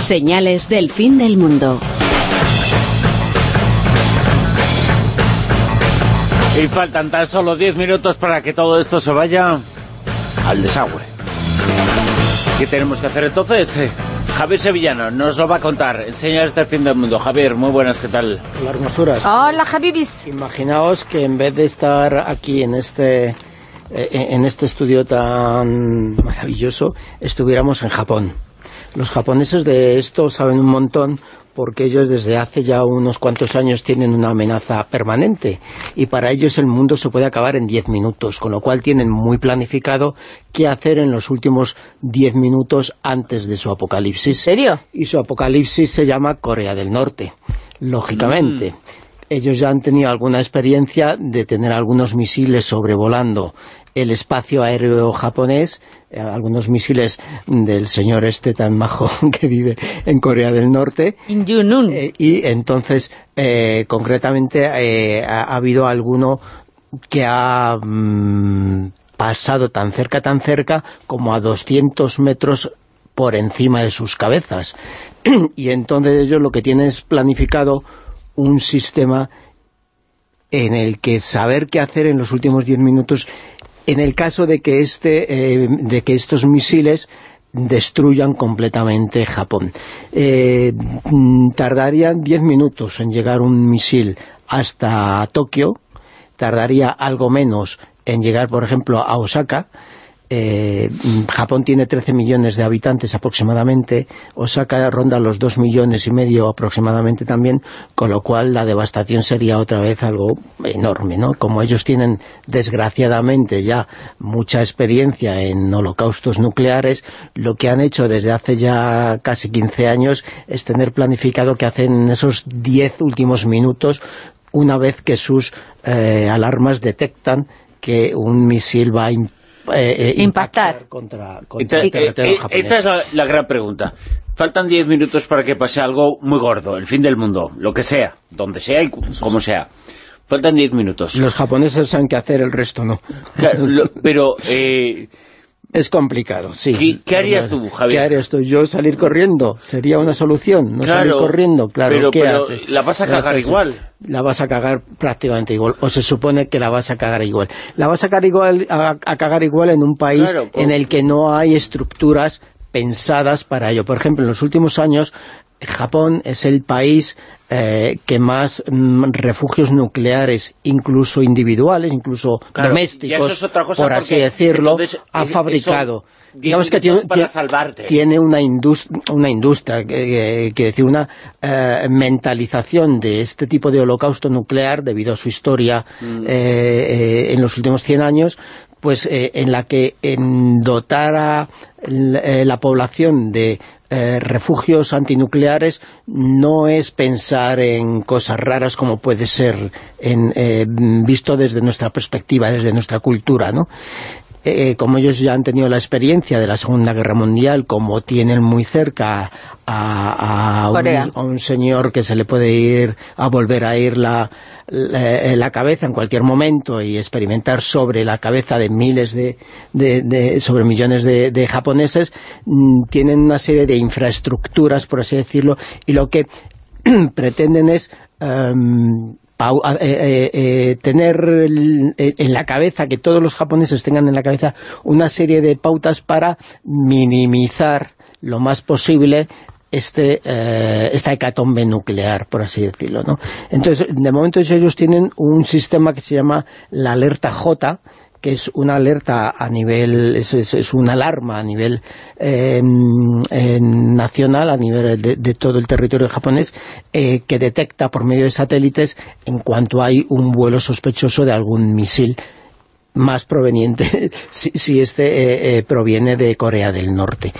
Señales del fin del mundo. Y faltan tan solo 10 minutos para que todo esto se vaya al desagüe. ¿Qué tenemos que hacer entonces? Eh, Javier Sevillano nos lo va a contar. Señales del fin del mundo. Javier, muy buenas, ¿qué tal? Hola, hermosuras. Hola, Javibis. Imaginaos que en vez de estar aquí en este eh, en este estudio tan maravilloso, estuviéramos en Japón. Los japoneses de esto saben un montón porque ellos desde hace ya unos cuantos años tienen una amenaza permanente y para ellos el mundo se puede acabar en 10 minutos, con lo cual tienen muy planificado qué hacer en los últimos 10 minutos antes de su apocalipsis. ¿En serio? Y su apocalipsis se llama Corea del Norte, lógicamente. Ellos ya han tenido alguna experiencia de tener algunos misiles sobrevolando el espacio aéreo japonés, eh, algunos misiles del señor este tan majo que vive en Corea del Norte. In. Eh, y entonces, eh, concretamente, eh, ha, ha habido alguno que ha mm, pasado tan cerca, tan cerca, como a 200 metros por encima de sus cabezas. y entonces ellos lo que tienen es planificado un sistema en el que saber qué hacer en los últimos 10 minutos en el caso de que, este, eh, de que estos misiles destruyan completamente Japón. Eh, mm, tardarían 10 minutos en llegar un misil hasta Tokio, tardaría algo menos en llegar, por ejemplo, a Osaka, eh, Japón tiene 13 millones de habitantes aproximadamente, Osaka ronda los 2 millones y medio aproximadamente también, con lo cual la devastación sería otra vez algo enorme, ¿no? Como ellos tienen desgraciadamente ya mucha experiencia en holocaustos nucleares, lo que han hecho desde hace ya casi 15 años es tener planificado que hacen en esos 10 últimos minutos una vez que sus eh, alarmas detectan que un misil va a eh, eh, Impactar. contra, contra el territorio eh, eh, japonés. esta es la, la gran pregunta. Faltan 10 minutos para que pase algo muy gordo, el fin del mundo, lo que sea, donde sea y como sea. Faltan 10 minutos. Los japoneses saben qué hacer, el resto no. Claro, lo- pero, eh, Es complicado, sí. ¿Qué- qué harías tú, Javier? ¿Qué harías tú? ¿Yo salir corriendo? ¿Sería una solución? ¿No salir corriendo? Claro, pero- ¿qué pero haces? la vas a ¿Qué cagar igual. La vas a cagar prácticamente igual, o se supone que la vas a cagar igual. La vas a cagar igual, a, a cagar igual en un país Claro, en el que no hay estructuras pensadas para ello. Por ejemplo, en los últimos años, Japón es el país eh, que más mm, refugios nucleares, incluso individuales, incluso Claro, domésticos, eso es otra cosa por así decirlo, entonces, ha eh, fabricado. Digamos que tiene, para salvarte. tiene una, indus- una industria, que, que- que decir, una eh, mentalización de este tipo de holocausto nuclear debido a su historia Mm. eh, eh, en los últimos 100 años, pues eh, en la que en dotar a l- eh, la población de eh, refugios antinucleares no es pensar en cosas raras como puede ser en, eh, visto desde nuestra perspectiva, desde nuestra cultura, ¿no? Eh, como ellos ya han tenido la experiencia de la Segunda Guerra Mundial, como tienen muy cerca a, un, a un señor que se le puede ir a volver a ir la, la, la cabeza en cualquier momento y experimentar sobre la cabeza de miles de, de- de- sobre millones de, de japoneses, mm, tienen una serie de infraestructuras, por así decirlo, y lo que pretenden es em, eh, eh, eh, tener en la cabeza, que todos los japoneses tengan en la cabeza una serie de pautas para minimizar lo más posible este esta hecatombe nuclear, por así decirlo, ¿no? Entonces, de momento ellos tienen un sistema que se llama la alerta J, que es una alerta a nivel, es, es, una alarma a nivel eh, eh, nacional, a nivel de, todo el territorio japonés, eh, que detecta por medio de satélites en cuanto hay un vuelo sospechoso de algún misil más proveniente si, si este eh, proviene de Corea del Norte.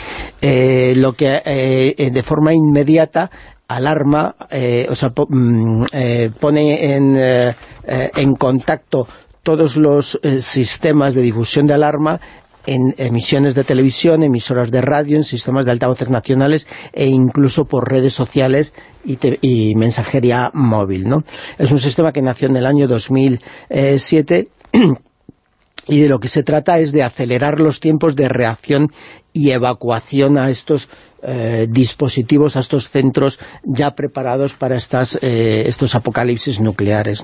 Lo que de forma inmediata alarma, o sea, mm, pone en, en contacto todos los eh, sistemas de difusión de alarma en emisiones de televisión, emisoras de radio, en sistemas de altavoces nacionales e incluso por redes sociales y, y mensajería móvil. ¿no? Es un sistema que nació en el año 2007 y de lo que se trata es de acelerar los tiempos de reacción y evacuación a estos eh, dispositivos, a estos centros ya preparados para estas, eh, estos apocalipsis nucleares.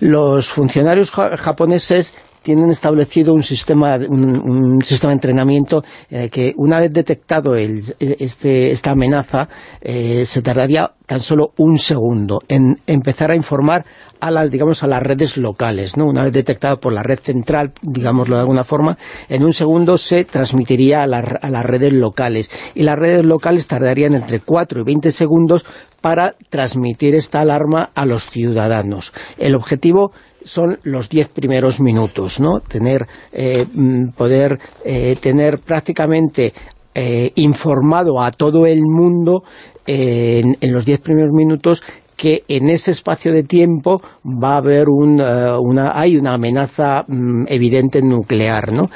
Los funcionarios japoneses tienen establecido un sistema, un, sistema de entrenamiento eh, que una vez detectado este, esta amenaza se tardaría tan solo un segundo en empezar a informar a las, digamos, a las redes locales, ¿no? Una vez detectado por la red central, digámoslo de alguna forma, en un segundo se transmitiría a, a las redes locales. Y las redes locales tardarían entre 4 y 20 segundos para transmitir esta alarma a los ciudadanos. El objetivo son los diez primeros minutos, ¿no? Tener, eh, mm, poder eh, tener prácticamente eh, informado a todo el mundo en, los diez primeros minutos que en ese espacio de tiempo va a haber una, hay una amenaza mm, evidente nuclear, ¿no?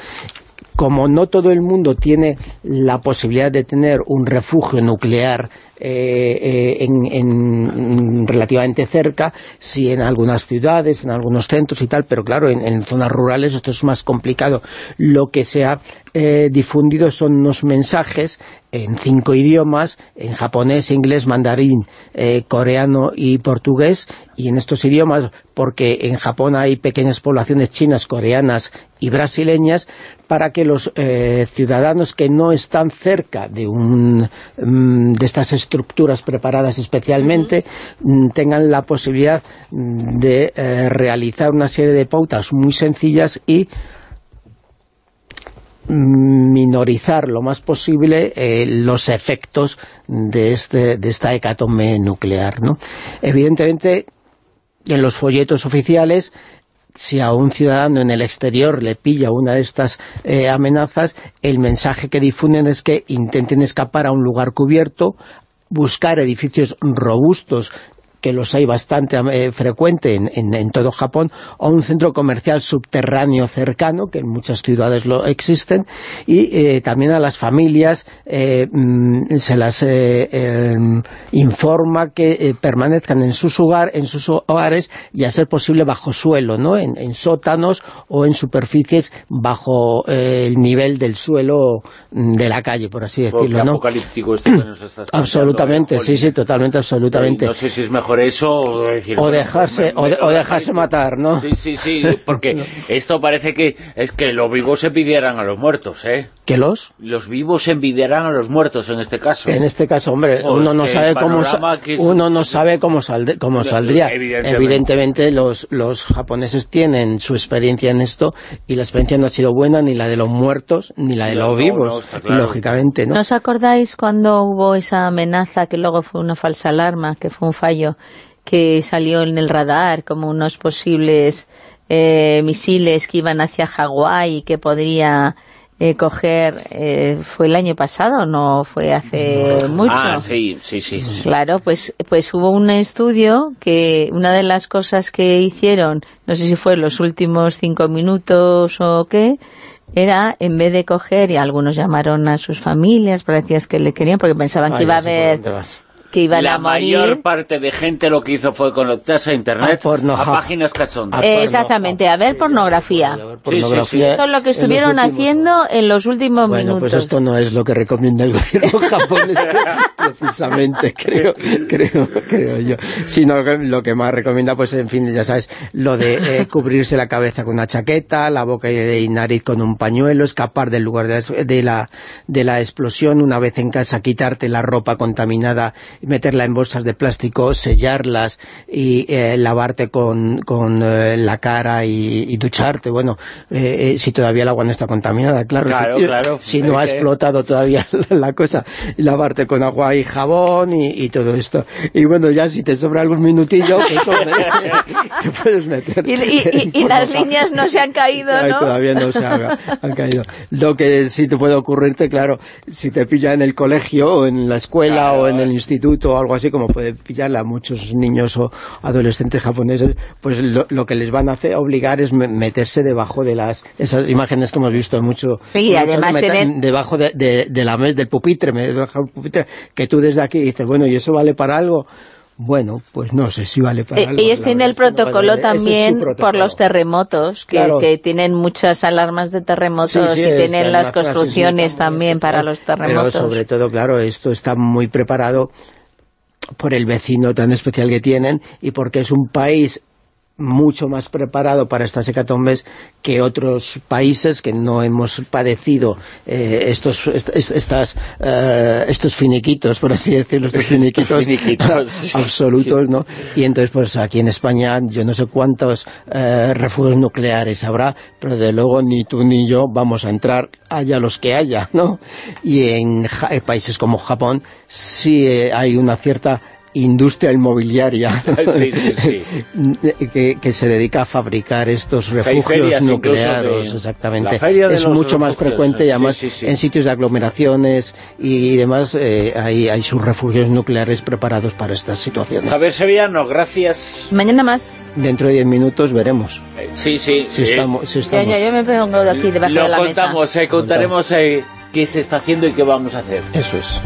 Como no todo el mundo tiene la posibilidad de tener un refugio nuclear eh, eh, en, relativamente cerca, si en algunas ciudades, en algunos centros y tal, pero claro, en, zonas rurales esto es más complicado. Lo que se ha eh, difundido son unos mensajes en cinco idiomas, en japonés, inglés, mandarín, coreano y portugués, y en estos idiomas, porque en Japón hay pequeñas poblaciones chinas, coreanas y brasileñas, para que los ciudadanos que no están cerca de un mm, de estas estructuras preparadas especialmente mm, tengan la posibilidad mm, de eh, realizar una serie de pautas muy sencillas y mm, minorizar lo más posible eh, los efectos de, este, de esta hecatombe nuclear. ¿no? Evidentemente, en los folletos oficiales si a un ciudadano en el exterior le pilla una de estas eh, amenazas, el mensaje que difunden es que intenten escapar a un lugar cubierto, buscar edificios robustos que los hay bastante eh, frecuente en, todo Japón, o un centro comercial subterráneo cercano, que en muchas ciudades lo existen, y eh, también a las familias eh, mm, se las em, informa que permanezcan en sus, hogar, en sus hogares y a ser posible bajo suelo, ¿no? en, sótanos o en superficies bajo el nivel del suelo mm, de la calle, por así decirlo. ¿no? apocalíptico este que nos estás Absolutamente, sí, sí, totalmente, absolutamente. No sé si es mejor eso... o dejarse, o, dejarse matar, ¿no? Sí, sí, sí, porque esto parece que es que los vivos envidiarán a los muertos, ¿eh? ¿Que los? Los vivos envidiarán a los muertos en este caso. En este caso, hombre, uno no sabe cómo uno no sabe cómo, cómo saldría. Evidentemente, los, los japoneses tienen su experiencia en esto y la experiencia no ha sido buena ni la de los muertos ni la de los vivos, lógicamente, ¿no? ¿No os acordáis cuando hubo esa amenaza que luego fue una falsa alarma, que fue un fallo que salió en el radar como unos posibles eh, misiles que iban hacia Hawái y que podría eh, coger, eh, ¿fue el año pasado? ¿No fue hace mucho? Ah, sí, sí, sí, Claro, pues, pues hubo un estudio que una de las cosas que hicieron, no sé si fue los últimos cinco minutos o qué, era, en vez de coger, y algunos llamaron a sus familias, parecía que le querían, porque pensaban que iba a haber la mayor parte de gente lo que hizo fue conectarse a internet a, páginas cachondas. Exactamente, a ver pornografía. Eso es lo que estuvieron haciendo en los últimos bueno, minutos. pues esto no es lo que recomienda el gobierno japonés, precisamente, creo, creo, creo yo. Sino lo que más recomienda, pues en fin, ya sabes, lo de eh, cubrirse la cabeza con una chaqueta, la boca y nariz con un pañuelo, escapar del lugar de la, de la explosión, una vez en casa quitarte la ropa contaminada meterla en bolsas de plástico, sellarlas y eh, lavarte con, con eh, la cara y, ducharte. Bueno, eh, si todavía el agua no está contaminada, claro. si, no ha explotado todavía la, cosa, lavarte con agua y jabón y, todo esto. Y bueno, ya si te sobra algún minutillo, pues te puedes meter. Y, las líneas no se han caído, ¿no? todavía no se han, caído. Lo que sí te puede ocurrirte, claro, si te pilla en el colegio o en la escuela o en el instituto, o algo así, como puede pillarla a muchos niños o adolescentes japoneses, pues lo, que les van a hacer obligar es meterse debajo de las esas imágenes que hemos visto mucho. Sí, además Debajo de, la del pupitre, debajo del pupitre, que tú desde aquí dices, bueno, ¿y eso vale para algo? Bueno, pues no sé si vale para eh, algo. Ellos tienen el no, protocolo es también por los terremotos, que, Claro. que tienen muchas alarmas de terremotos Sí, sí, y es tienen la las construcciones también para los terremotos. Pero sobre todo, claro, esto está muy preparado por el vecino tan especial que tienen y porque es un país mucho más preparado para estas hecatombes que otros países que no hemos padecido eh, estos est- est- estas eh, estos finiquitos, por así decirlo, estos finiquitos, absolutos, ¿no? Y entonces, pues aquí en España yo no sé cuántos eh, refugios nucleares habrá, pero de luego ni tú ni yo vamos a entrar, haya los que haya, ¿no? Y en Ja- en países como Japón sí hay una cierta industria inmobiliaria Sí, sí, sí. que, que se dedica a fabricar estos refugios nucleares, exactamente. la feria de es mucho más frecuente y además sí, sí. en sitios de aglomeraciones y demás eh, hay, hay sus refugios nucleares preparados para estas situaciones. Javier Sevillano, gracias. Mañana más. Dentro de 10 minutos veremos Eh, Sí, sí. si estamos... Si estamos. ya, yo me pongo de aquí debajo Lo de la mesa. contamos, eh, contaremos eh, qué se está haciendo y qué vamos a hacer. Eso es.